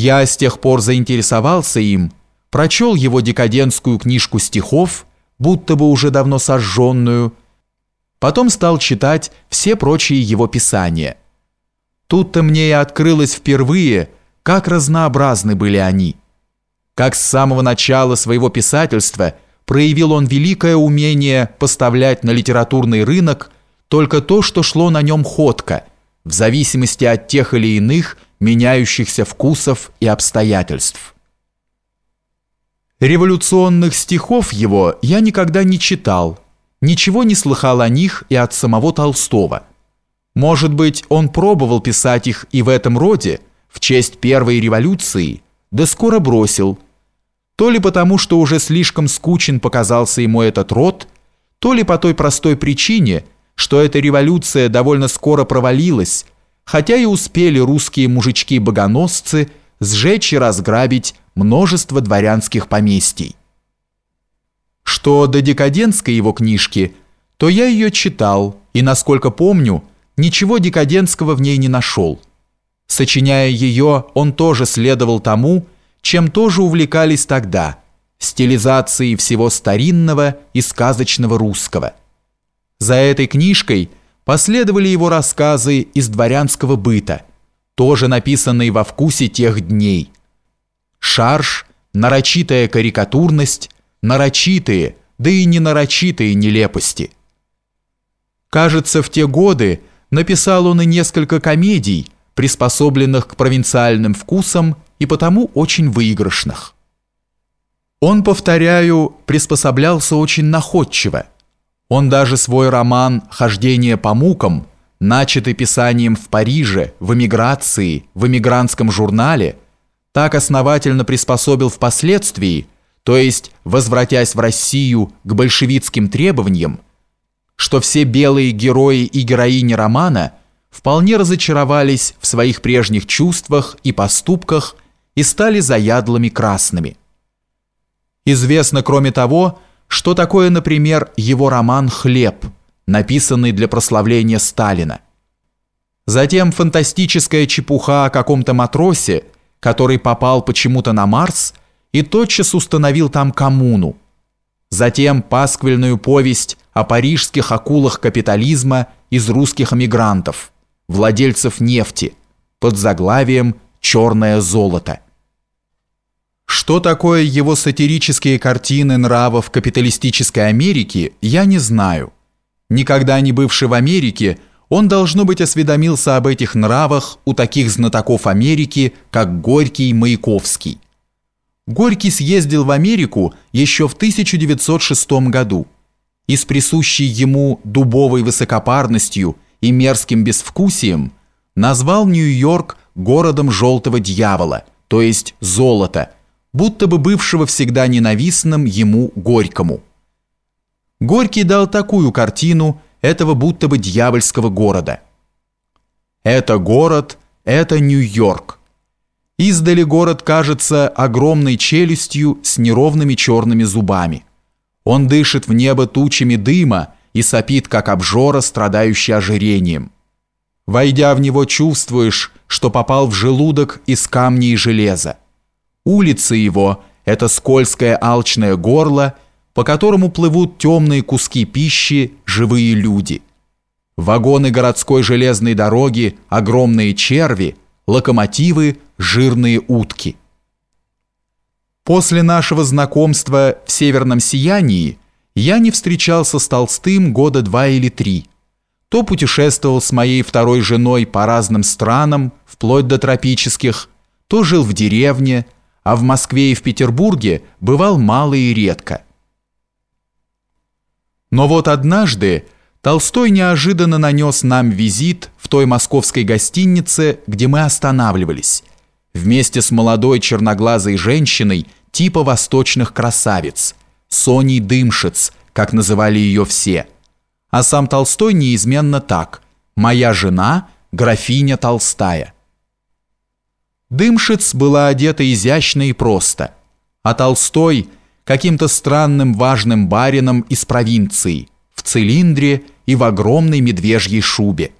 Я с тех пор заинтересовался им, прочел его декадентскую книжку стихов, будто бы уже давно сожженную, потом стал читать все прочие его писания. Тут-то мне и открылось впервые, как разнообразны были они. Как с самого начала своего писательства проявил он великое умение поставлять на литературный рынок только то, что шло на нем ходко, в зависимости от тех или иных меняющихся вкусов и обстоятельств. Революционных стихов его я никогда не читал, ничего не слыхал о них и от самого Толстого. Может быть, он пробовал писать их и в этом роде, в честь первой революции, да скоро бросил. То ли потому, что уже слишком скучен показался ему этот род, то ли по той простой причине, что эта революция довольно скоро провалилась, хотя и успели русские мужички-богоносцы сжечь и разграбить множество дворянских поместий. Что до декадентской его книжки, то я ее читал, и, насколько помню, ничего декадентского в ней не нашел. Сочиняя ее, он тоже следовал тому, чем тоже увлекались тогда – стилизацией всего старинного и сказочного русского. За этой книжкой – Последовали его рассказы из дворянского быта, тоже написанные во вкусе тех дней. Шарж, нарочитая карикатурность, нарочитые, да и не нарочитые нелепости. Кажется, в те годы написал он и несколько комедий, приспособленных к провинциальным вкусам и потому очень выигрышных. Он, повторяю, приспособлялся очень находчиво – он даже свой роман «Хождение по мукам», начатый писанием в Париже, в эмиграции, в эмигрантском журнале, так основательно приспособил впоследствии, то есть возвратясь в Россию к большевистским требованиям, что все белые герои и героини романа вполне разочаровались в своих прежних чувствах и поступках и стали заядлыми красными. Известно, кроме того, что такое, например, его роман «Хлеб», написанный для прославления Сталина. Затем фантастическая чепуха о каком-то матросе, который попал почему-то на Марс и тотчас установил там коммуну. Затем пасквильную повесть о парижских акулах капитализма из русских эмигрантов, владельцев нефти, под заглавием «Черное золото». Что такое его сатирические картины нравов капиталистической Америки, я не знаю. Никогда не бывший в Америке, он, должно быть, осведомился об этих нравах у таких знатоков Америки, как Горький и Маяковский. Горький съездил в Америку еще в 1906 году и с присущей ему дубовой высокопарностью и мерзким безвкусием назвал Нью-Йорк городом желтого дьявола, то есть золота – будто бы бывшего всегда ненавистным ему Горькому. Горький дал такую картину этого будто бы дьявольского города. Это город, это Нью-Йорк. Издали город кажется огромной челюстью с неровными черными зубами. Он дышит в небо тучами дыма и сопит, как обжора, страдающий ожирением. Войдя в него, чувствуешь, что попал в желудок из камня и железа. Улица его – это скользкое алчное горло, по которому плывут темные куски пищи, живые люди. Вагоны городской железной дороги – огромные черви, локомотивы – жирные утки. После нашего знакомства в «Северном сиянии» я не встречался с Толстым года два или три. То путешествовал с моей второй женой по разным странам, вплоть до тропических, то жил в деревне – а в Москве и в Петербурге бывал мало и редко. Но вот однажды Толстой неожиданно нанес нам визит в той московской гостинице, где мы останавливались, вместе с молодой черноглазой женщиной типа восточных красавиц, Соней Дымшиц, как называли ее все. А сам Толстой неизменно так «Моя жена, графиня Толстая». Дымшиц была одета изящно и просто, а Толстой каким-то странным важным барином из провинции, в цилиндре и в огромной медвежьей шубе.